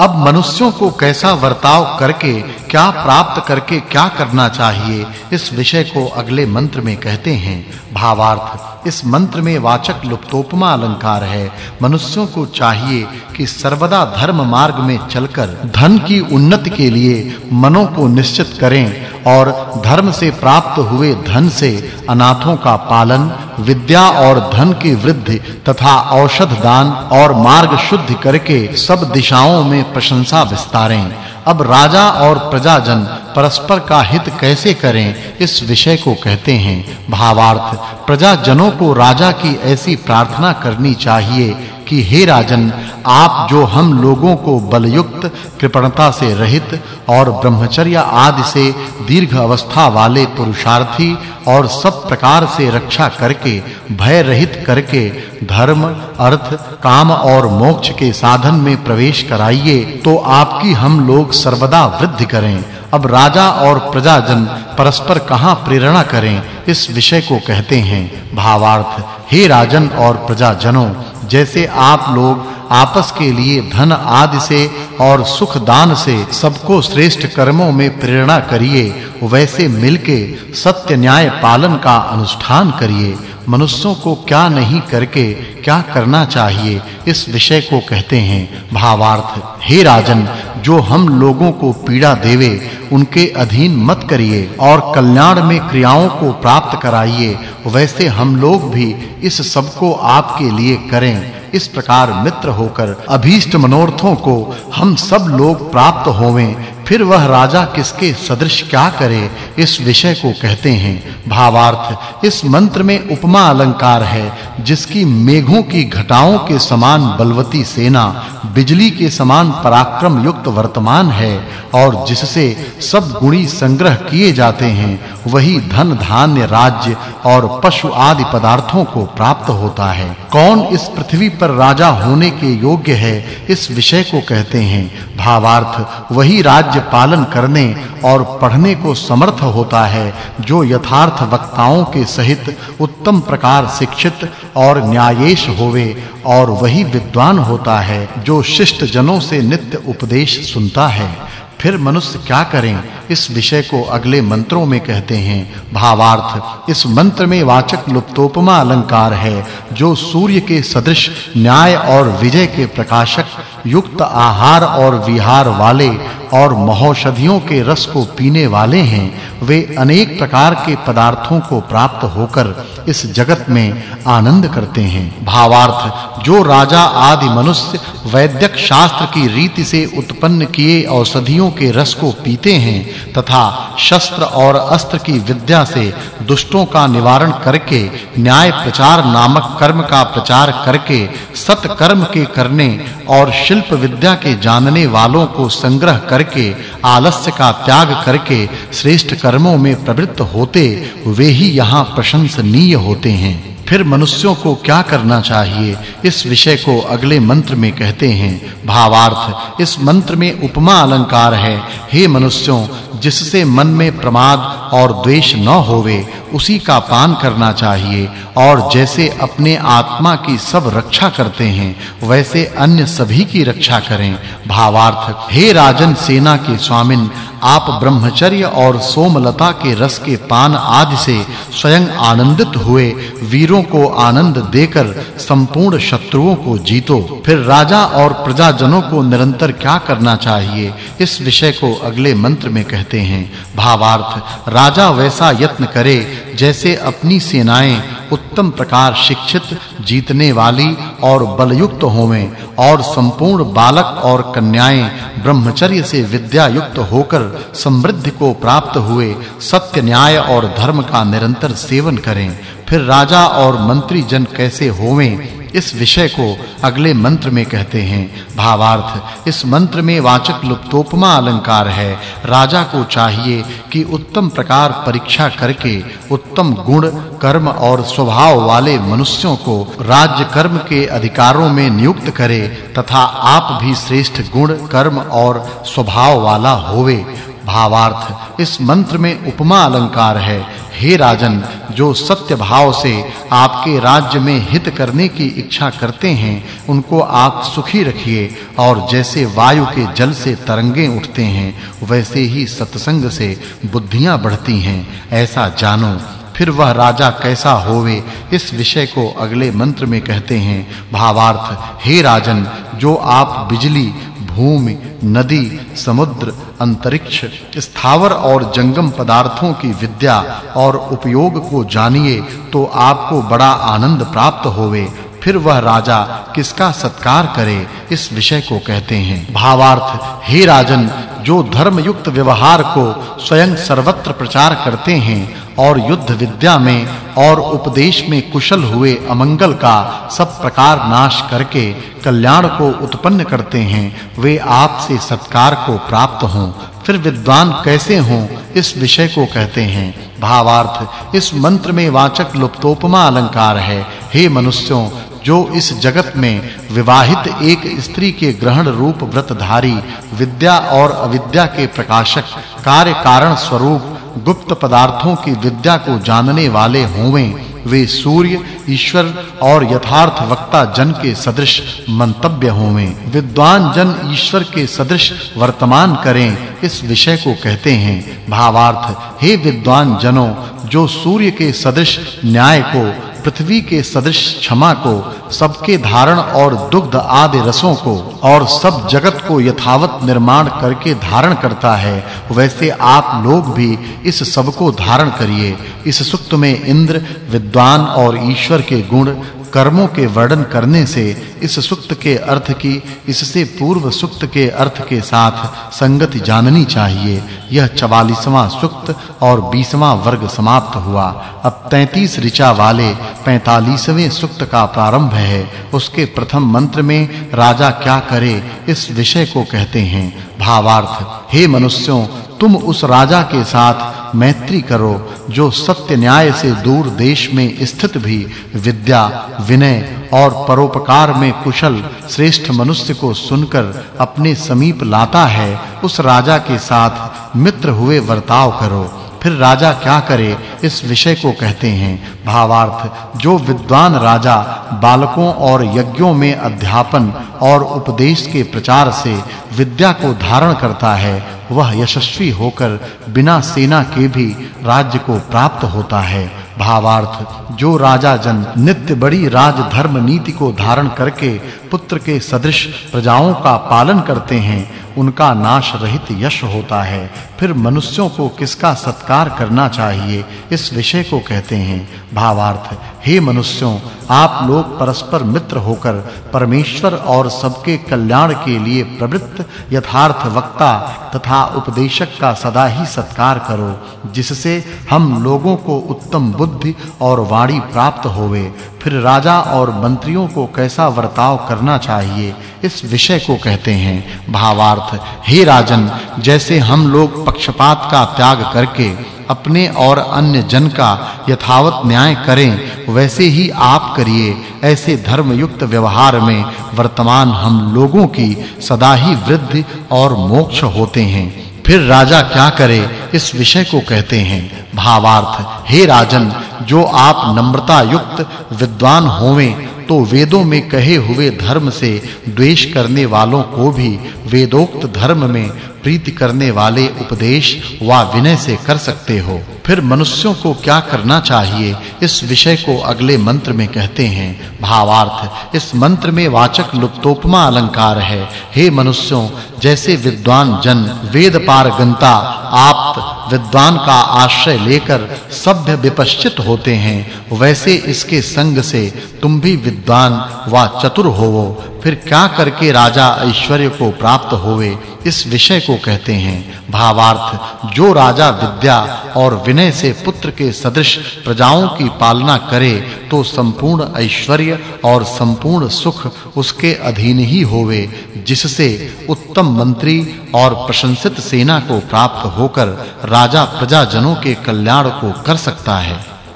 अब मनुष्यों को कैसा वर्ताव करके, क्या प्राप्त करके क्या करना चाहिए, इस विषय को अगले मंत्र में कहते हैं। भावार्थ, इस मंत्र में वाचक् लुप्तोपमा अलंकार है। मनुष्यों को चाहिए कि सर्वदा धर्म मार्ग में चलकर, धन की उन्नति के लिए मनों को निश्चित करें और धर्म से प्राप्त हुए धन से अनाथों का पालन, विद्या और धन की वृद्धि तथा औषध दान और मार्ग शुद्ध करके सब दिशाओं में प्रशंसा विस्तारें। अब राजा और प्रजाजन परस्पर का हित कैसे करें, इस विषय को कहते हैं। भावार्थ, प्रजाजनों को राजा की ऐसी प्रार्थना करनी चाहिए कि हे राजन आप जो हम लोगों को बलयुक्त, कृपणता से रहित और ब्रह्मचर्य आदि से दीर्घ अवस्था वाले पुरुषार्थी और सब प्रकार से रक्षा करके, भय रहित करके, धर्म, अर्थ, काम और मोक्ष के साधन में प्रवेश कराइए तो आपकी हम लोग सर्वदा वृद्धि करें। अब राजा और प्रजाजन परस्पर कहाँ प्रेरणा करें, इस विषय को कहते हैं। भावार्थ, हे राजन और प्रजाजनों जैसे आप लोग आपस के लिए धन आदि से और सुख दान से सबको श्रेष्ठ कर्मों में प्रेरणा करिए, वैसे मिलके सत्य न्याय पालन का अनुष्ठान करिए। मनुष्यों को क्या नहीं करके क्या करना चाहिए, इस विषय को कहते हैं भावार्थ। हे राजन जो हम लोगों को पीड़ा देवे, उनके अधीन मत करिए और कल्याण में क्रियाओं को प्राप्त कराइए। वैसे हम लोग भी इस सबको आपके लिए करें। इस प्रकार मित्र होकर, अभीष्ट मनोरथों को हम सब लोग प्राप्त होवें। फिर वह राजा किसके सदृश क्या करे, इस विषय को कहते हैं। भावार्थ, इस मंत्र में उपमा अलंकार है, जिसकी मेघों की घटाओं के समान बलवती सेना, बिजली के समान पराक्रम युक्त वर्तमान है और जिससे सब गुणी संग्रह किए जाते हैं, वही धन धान्य राज्य और पशु आदि पदार्थों को प्राप्त होता है। कौन इस पृथ्वी पर राजा होने के योग्य है, इस विषय को कहते हैं। भावार्थ, वही राज्य पालन करने और पढ़ने को समर्थ होता है, जो यथार्थ वक्ताओं के सहित उत्तम प्रकार शिक्षित और न्यायेश होवे, और वही विद्वान होता है, जो शिष्ट जनों से नित्य उपदेश सुनता है। फिर मनुष्य क्या करें? इस विषय को अगले मंत्रों में कहते हैं। भावार्थ, इस मंत्र में वाचक् लुप्तोपमा अलंकार है, जो सूर्य के सदृश, न्याय और विजय के प्रकाशक, युक्त आहार और विहार वाले और महौषधियों के रस को पीने वाले हैं। वे अनेक प्रकार के पदार्थों को प्राप्त होकर इस जगत में आनंद करते हैं। भावार्थ, जो राजा आदि मनुष्य वैद्यक शास्त्र की रीति से उत्पन्न किए औषधियों के रस को पीते हैं, तथा शस्त्र और अस्त्र की विद्या से दुष्टों का निवारण करके, न्याय प्रचार नामक कर्म का प्रचार करके, सत्कर्म के करने और शिल्प विद्या के जानने वालों को संग्रह करके, आलस्य का त्याग करके, श्रेष्ठ कर्मों में प्रवृत्त होते, वे ही यहाँ प्रशंसनीय होते हैं। फिर मनुष्यों को क्या करना चाहिए? इस विषय को अगले मंत्र में कहते हैं। भावार्थ, इस मंत्र में उपमा अलंकार है। हे मनुष्यों, जिससे मन में प्रमाद और द्वेष न होवे, उसी का पान करना चाहिए। और जैसे अपने आत्मा की सब रक्षा करते हैं, वैसे अन्य सभी की रक्षा करें। भावार्थ, हे राजन सेना के स्वामिन, आप ब्रह्मचर्य और सोमलता के रस के पान आदि से स्वयं आनंदित हुए, वीरों को आनंद देकर संपूर्ण शत्रुओं को जीतो। फिर राजा और प्रजाजनों को निरंतर क्या करना चाहिए, इस विषय को अगले मंत्र में कहते हैं। भावार्थ राजा वैसा यत्न करे जैसे अपनी सेनाएँ उत्तम प्रकार शिक्षित, जीतने वाली और बलयुक्त होवें और संपूर्ण बालक और कन्याएँ ब्रह्मचर्य से विद्या युक्त होकर समृद्धि को प्राप्त हुए, सत्य न्याय और धर्म का निरंतर सेवन करें। फिर राजा और मंत्री जन कैसे होवें? इस विषय को अगले मंत्र में कहते हैं। भावार्थ, इस मंत्र में वाचक् लुप्तोपमा अलंकार है। राजा को चाहिए कि उत्तम प्रकार परीक्षा करके उत्तम गुण, कर्म और स्वभाव वाले मनुष्यों को राज्य कर्म के अधिकारों में नियुक्त करे तथा आप भी श्रेष्ठ गुण, कर्म और स्वभाव वाला होवे। भावार्थ, इस मंत्र में उपमा अलंकार है। हे राजन, जो सत्य भाव से आपके राज्य में हित करने की इच्छा करते हैं, उनको आप सुखी रखिए, और जैसे वायु के जल से तरंगे उठते हैं, वैसे ही सत्संग से बुद्धियाँ बढ़ती हैं। ऐसा जानो, फिर वह राजा कैसा होवे, इस विषय को अगले मंत्र में कहते हैं। भावार्थ, हे राजन, जो आप बिजली भूमि, नदी, समुद्र, अंतरिक्ष, स्थावर और जंगम पदार्थों की विद्या और उपयोग को जानिए तो आपको बड़ा आनंद प्राप्त होवे। फिर वह राजा किसका सत्कार करे, इस विषय को कहते हैं। भावार्थ, हे राजन, जो धर्म युक्त व्यवहार को स्वयं सर्वत्र प्रचार करते हैं और युद्ध विद्या में और उपदेश में कुशल हुए अमंगल का सब प्रकार नाश करके कल्याण को उत्पन्न करते हैं, वे आपसे सत्कार को प्राप्त हों। फिर विद्वान कैसे हों, इस विषय को कहते हैं। भावार्थ, इस मंत्र में वाचक् लुप्तोपमा अलंकार है। हे मनुष्यों, जो इस जगत में विवाहित एक स्त्री के ग्रहण रूप व्रतधारी, विद्या और अविद्या के प्रकाशक, कार्य कारण स्वरूप गुप्त पदार्थों की विद्या को जानने वाले होवें, वे सूर्य, ईश्वर और यथार्थ वक्ता जन के सदृश मंतव्य होवें। विद्वान जन ईश्वर के सदृश वर्तमान करें, इस विषय को कहते हैं। भावार्थ, हे विद्वान जनों, जो सूर्य के सदृश न्याय को पृथ्वी के सदृश क्षमा को, सबके धारण और दुग्ध आदि रसों को और सब जगत को यथावत निर्माण करके धारण करता है, वैसे आप लोग भी इस सबको धारण करिए। इस सुक्त में इंद्र, विद्वान और ईश्वर के गुण कर्मों के वर्णन करने से इस सुक्त के अर्थ की, इससे पूर्व सुक्त के अर्थ के साथ संगति जाननी चाहिए। यह 44वां सुक्त और 20वां वर्ग समाप्त हुआ। अब 33 ऋचा वाले 45वें सुक्त का प्रारंभ है। उसके प्रथम मंत्र में राजा क्या करे, इस विषय को कहते हैं। भावार्थ, हे मनुष्यों, तुम उस राजा के साथ मैत्री करो, जो सत्य न्याय से दूर देश में स्थित भी, विद्या, विनय और परोपकार में कुशल, श्रेष्ठ मनुष्य को सुनकर अपने समीप लाता है, उस राजा के साथ मित्र हुए वर्ताव करो। फिर राजा क्या करे, इस विषय को कहते हैं। भावार्थ, जो विद्वान राजा बालकों और यज्ञों में अध्यापन और उपदेश के प्रचार से विद्या को धारण करता है वह यशस्वी होकर बिना सेना के भी राज्य को प्राप्त होता है। भावार्थ, जो राजा जन नित्य बड़ी राज धर्म नीति को धारण करके पुत्र के सदृश प्रजाओं का पालन करते हैं, उनका नाश रहित यश होता है। फिर मनुष्यों को किसका सत्कार करना चाहिए? इस विषय को कहते हैं। भावार्थ, हे मनुष्यों, आप लोग परस्पर मित्र होकर परमेश्वर और सबके कल्याण के लिए प्रवृत्त, यथार्थ वक्ता तथा उपदेशक का सदा ही सत्कार करो, जिससे हम लोगों को उत्तम बुद्धि और वाणी प्राप्त होवे। फिर राजा और मंत्रियों को कैसा वर्ताव करना चाहिए? इस विषय को कहते हैं, भावार्थ, हे राजन, जैसे हम लोग पक्षपात का त्याग करके अपने और अन्य जन का यथावत न्याय करें, वैसे ही आप करिए, ऐसे धर्म युक्त व्यवहार में वर्तमान हम लोगों की सदा ही वृद्धि और मोक्ष होते हैं। फिर राजा क्या करे, इस विषय को कहते हैं, भावार्थ, हे राजन, जो आप नम्रता युक्त विद्वान होवें तो वेदों में कहे हुए धर्म से द्वेष करने वालों को भी वेदोक्त धर्म में प्रीति करने वाले उपदेश व विनय से कर सकते हो। फिर मनुष्यों को क्या करना चाहिए? इस विषय को अगले मंत्र में कहते हैं। भावार्थ, इस मंत्र में वाचक् लुप्तोपमा अलंकार है। हे मनुष्यों, जैसे विद्वान जन, वेद पारगंता, आप विद्वान का आश्रय लेकर सभ्य विपश्चित होते हैं, वैसे इसके संग से तुम भी विद्वान व चतुर होवो। फिर क्या करके राजा ऐश्वर्य को प्राप्त होवे, इस विषय को कहते हैं, भावार्थ, जो राजा विद्या और विनय से पुत्र के सदृश प्रजाओं की पालना करे तो संपूर्ण ऐश्वर्य और संपूर्ण सुख उसके अधीन ही होवे, जिससे उत्तम मंत्री और प्रशंसित सेना को प्राप्त होकर राजा प्रजाजनों के कल्याण को कर सकता है।